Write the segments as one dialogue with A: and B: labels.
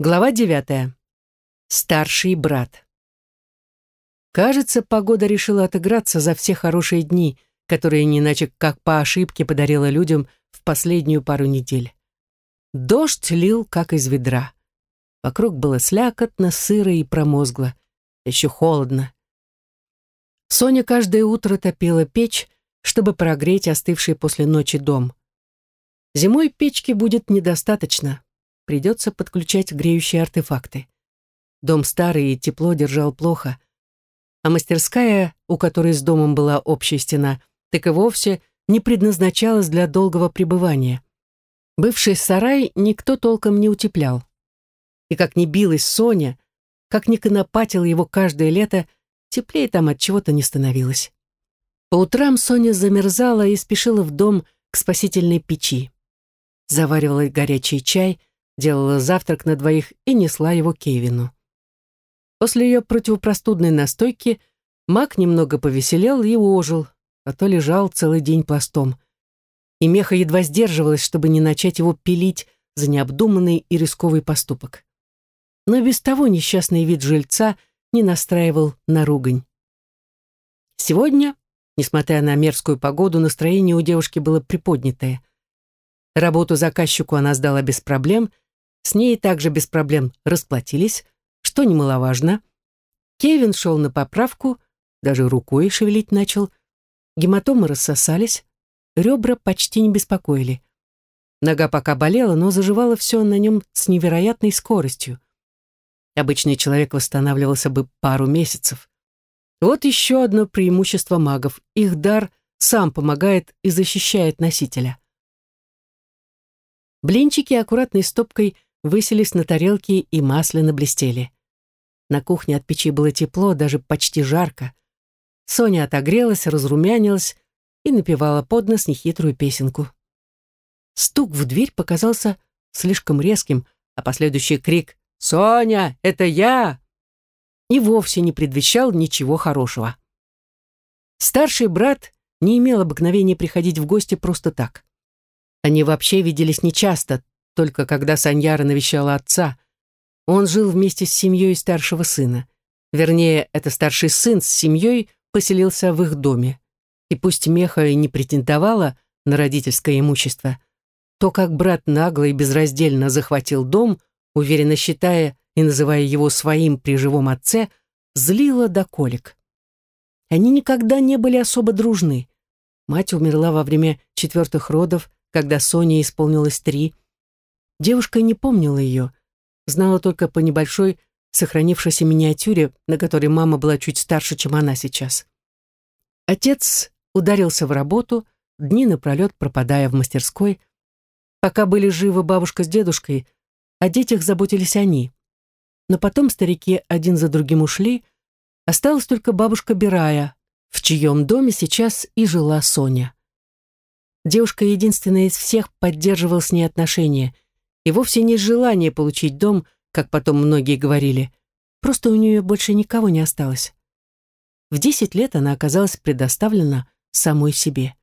A: Глава девятая. Старший брат. Кажется, погода решила отыграться за все хорошие дни, которые не иначе как по ошибке подарила людям в последнюю пару недель. Дождь лил, как из ведра. Вокруг было слякотно, сыро и промозгло. Еще холодно. Соня каждое утро топила печь, чтобы прогреть остывший после ночи дом. Зимой печки будет недостаточно. Придется подключать греющие артефакты. Дом старый и тепло держал плохо. А мастерская, у которой с домом была общая стена, так и вовсе не предназначалась для долгого пребывания. Бывший сарай никто толком не утеплял. И как ни билась Соня, как ни конопатила его каждое лето, теплее там от чего-то не становилось. По утрам Соня замерзала и спешила в дом к спасительной печи заваривала горячий чай, делала завтрак на двоих и несла его Кевину. После ее противопростудной настойки маг немного повеселел и ожил, а то лежал целый день пластом. И Меха едва сдерживалась, чтобы не начать его пилить за необдуманный и рисковый поступок. Но без того несчастный вид жильца не настраивал на ругань. Сегодня, несмотря на мерзкую погоду, настроение у девушки было приподнятое – Работу заказчику она сдала без проблем, с ней также без проблем расплатились, что немаловажно. Кевин шел на поправку, даже рукой шевелить начал. Гематомы рассосались, ребра почти не беспокоили. Нога пока болела, но заживало все на нем с невероятной скоростью. Обычный человек восстанавливался бы пару месяцев. Вот еще одно преимущество магов. Их дар сам помогает и защищает носителя. Блинчики аккуратной стопкой выселись на тарелке и масляно блестели. На кухне от печи было тепло, даже почти жарко. Соня отогрелась, разрумянилась и напевала под нос нехитрую песенку. Стук в дверь показался слишком резким, а последующий крик «Соня, это я!» и вовсе не предвещал ничего хорошего. Старший брат не имел обыкновения приходить в гости просто так. Они вообще виделись нечасто, только когда Саньяра навещала отца. Он жил вместе с семьей старшего сына. Вернее, это старший сын с семьей поселился в их доме. И пусть Меха и не претендовала на родительское имущество, то, как брат нагло и безраздельно захватил дом, уверенно считая и называя его своим при живом отце, злило до колик. Они никогда не были особо дружны. Мать умерла во время четвертых родов, когда Соне исполнилось три. Девушка не помнила ее, знала только по небольшой сохранившейся миниатюре, на которой мама была чуть старше, чем она сейчас. Отец ударился в работу, дни напролет пропадая в мастерской. Пока были живы бабушка с дедушкой, о детях заботились они. Но потом старики один за другим ушли, осталась только бабушка Бирая, в чьем доме сейчас и жила Соня. Девушка единственная из всех поддерживала с ней отношения. И вовсе не желание получить дом, как потом многие говорили. Просто у нее больше никого не осталось. В десять лет она оказалась предоставлена самой себе.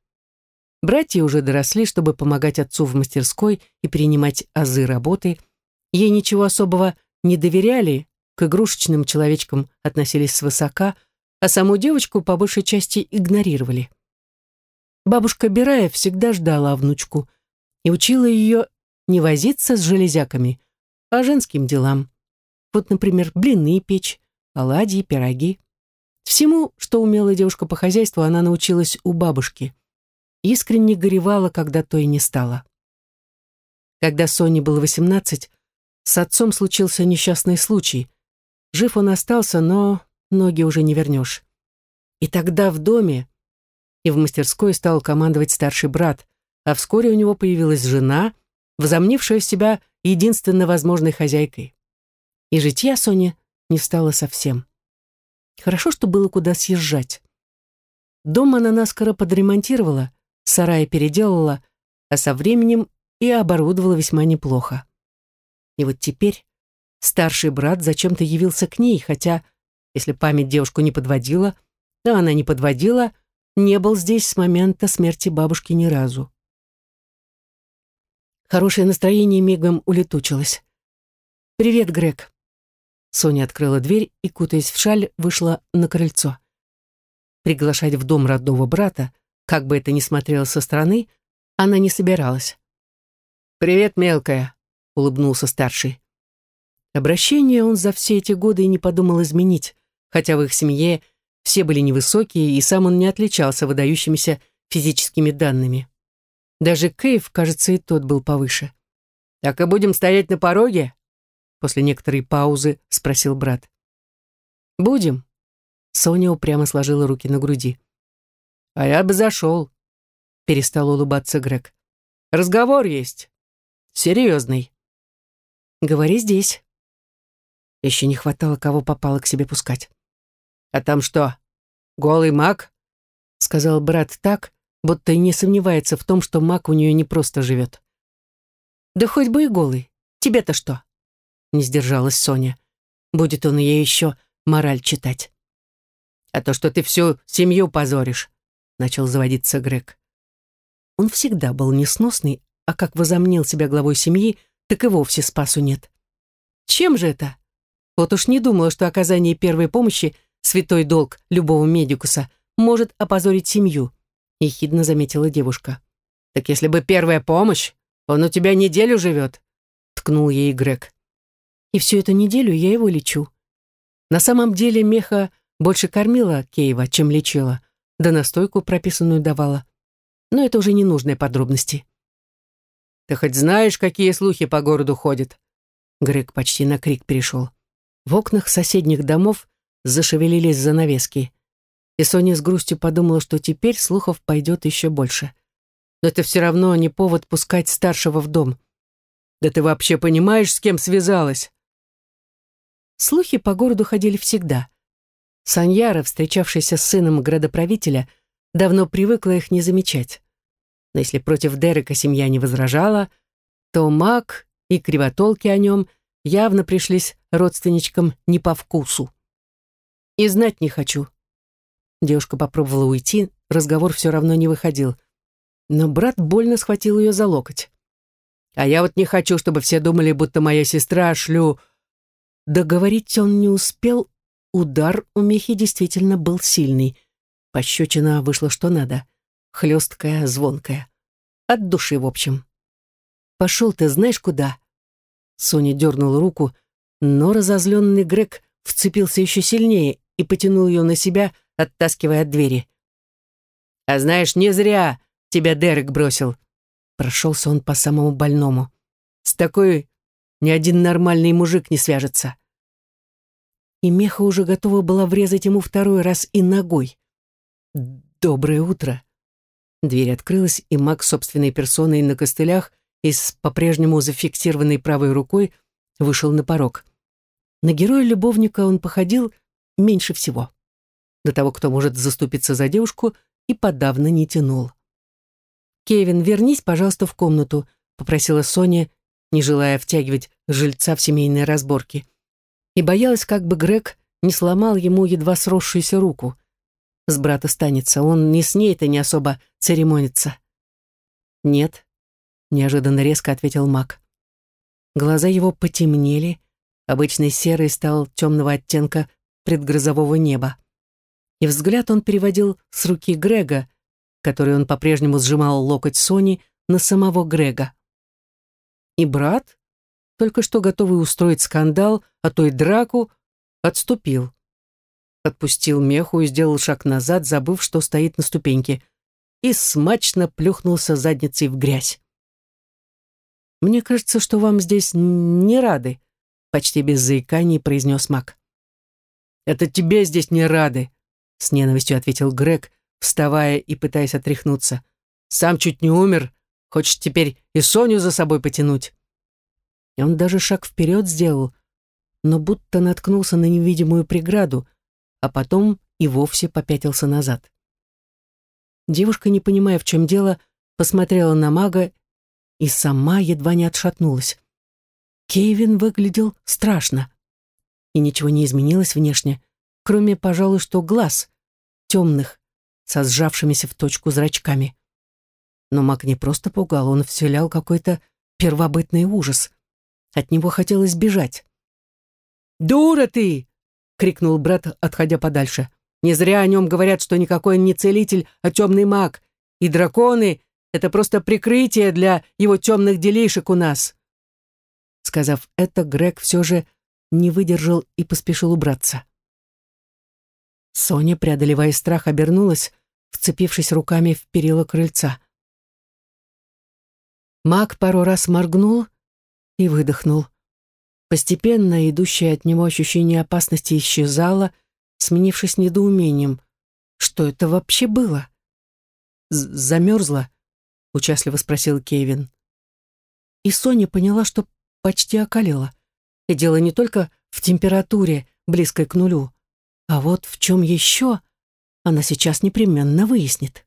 A: Братья уже доросли, чтобы помогать отцу в мастерской и принимать азы работы. Ей ничего особого не доверяли, к игрушечным человечкам относились свысока, а саму девочку по большей части игнорировали. Бабушка Бирая всегда ждала внучку и учила ее не возиться с железяками, а женским делам. Вот, например, блины печь, оладьи, пироги. Всему, что умела девушка по хозяйству, она научилась у бабушки. Искренне горевала, когда то и не стало. Когда Соне было восемнадцать, с отцом случился несчастный случай. Жив он остался, но ноги уже не вернешь. И тогда в доме, и в мастерской стал командовать старший брат, а вскоре у него появилась жена, возомнившая себя единственно возможной хозяйкой. И житья Сони не стало совсем. Хорошо, что было куда съезжать. Дом она наскоро подремонтировала, сарай переделала, а со временем и оборудовала весьма неплохо. И вот теперь старший брат зачем-то явился к ней, хотя, если память девушку не подводила, да она не подводила, не был здесь с момента смерти бабушки ни разу. Хорошее настроение мигом улетучилось. «Привет, Грег». Соня открыла дверь и, кутаясь в шаль, вышла на крыльцо. Приглашать в дом родного брата, как бы это ни смотрело со стороны, она не собиралась. «Привет, мелкая», — улыбнулся старший. Обращение он за все эти годы и не подумал изменить, хотя в их семье все были невысокие, и сам он не отличался выдающимися физическими данными. Даже Кейв, кажется, и тот был повыше. «Так и будем стоять на пороге?» После некоторой паузы спросил брат. «Будем». Соня упрямо сложила руки на груди. «А я бы зашел», — перестал улыбаться Грег. «Разговор есть. Серьезный». «Говори здесь». Еще не хватало, кого попало к себе пускать. «А там что, голый маг?» — сказал брат так, будто и не сомневается в том, что маг у нее не просто живет. «Да хоть бы и голый. Тебе-то что?» Не сдержалась Соня. Будет он ей еще мораль читать. «А то, что ты всю семью позоришь», — начал заводиться Грег. Он всегда был несносный, а как возомнил себя главой семьи, так и вовсе спасу нет. Чем же это? Вот уж не думала, что оказание первой помощи, святой долг любого медикуса, может опозорить семью ехидно заметила девушка. «Так если бы первая помощь, он у тебя неделю живет», — ткнул ей Грег. «И всю эту неделю я его лечу». На самом деле Меха больше кормила Кейва, чем лечила, да настойку прописанную давала. Но это уже ненужные подробности. «Ты хоть знаешь, какие слухи по городу ходят?» Грег почти на крик перешел. В окнах соседних домов зашевелились занавески и Соня с грустью подумала, что теперь слухов пойдет еще больше. Но это все равно не повод пускать старшего в дом. Да ты вообще понимаешь, с кем связалась? Слухи по городу ходили всегда. Саньяра, встречавшаяся с сыном градоправителя, давно привыкла их не замечать. Но если против Дерека семья не возражала, то маг и кривотолки о нем явно пришлись родственничкам не по вкусу. «И знать не хочу», Девушка попробовала уйти, разговор все равно не выходил. Но брат больно схватил ее за локоть. «А я вот не хочу, чтобы все думали, будто моя сестра шлю...» Договорить он не успел, удар у Михи действительно был сильный. Пощечина вышла что надо. Хлесткая, звонкая. От души, в общем. «Пошел ты знаешь куда?» Соня дернула руку, но разозленный Грег вцепился еще сильнее и потянул ее на себя, оттаскивая от двери. «А знаешь, не зря тебя Дерек бросил». Прошелся он по самому больному. «С такой ни один нормальный мужик не свяжется». И Меха уже готова была врезать ему второй раз и ногой. «Доброе утро». Дверь открылась, и маг собственной персоной на костылях и с по-прежнему зафиксированной правой рукой вышел на порог. На героя-любовника он походил меньше всего до того, кто может заступиться за девушку, и подавно не тянул. «Кевин, вернись, пожалуйста, в комнату», — попросила Соня, не желая втягивать жильца в семейные разборки. И боялась, как бы Грег не сломал ему едва сросшуюся руку. С брата станется, он не с ней-то не особо церемонится. «Нет», — неожиданно резко ответил маг. Глаза его потемнели, обычный серый стал темного оттенка предгрозового неба и взгляд он переводил с руки Грега, который он по-прежнему сжимал локоть Сони, на самого Грега. И брат, только что готовый устроить скандал, а то и драку, отступил. Отпустил меху и сделал шаг назад, забыв, что стоит на ступеньке, и смачно плюхнулся задницей в грязь. «Мне кажется, что вам здесь не рады», — почти без заиканий произнес маг. «Это тебе здесь не рады», с ненавистью ответил Грег, вставая и пытаясь отряхнуться. «Сам чуть не умер. Хочешь теперь и Соню за собой потянуть?» И он даже шаг вперед сделал, но будто наткнулся на невидимую преграду, а потом и вовсе попятился назад. Девушка, не понимая, в чем дело, посмотрела на мага и сама едва не отшатнулась. Кевин выглядел страшно, и ничего не изменилось внешне, кроме, пожалуй, что глаз, темных, со сжавшимися в точку зрачками. Но маг не просто пугал, он вселял какой-то первобытный ужас. От него хотелось бежать. «Дура ты!» — крикнул брат, отходя подальше. «Не зря о нем говорят, что никакой он не целитель, а темный маг. И драконы — это просто прикрытие для его темных делишек у нас». Сказав это, Грег все же не выдержал и поспешил убраться. Соня, преодолевая страх, обернулась, вцепившись руками в перила крыльца. Маг пару раз моргнул и выдохнул. Постепенно идущее от него ощущение опасности исчезало, сменившись недоумением. Что это вообще было? «Замерзла?» — участливо спросил Кевин. И Соня поняла, что почти околела. И дело не только в температуре, близкой к нулю, а вот в чем еще она сейчас непременно выяснит.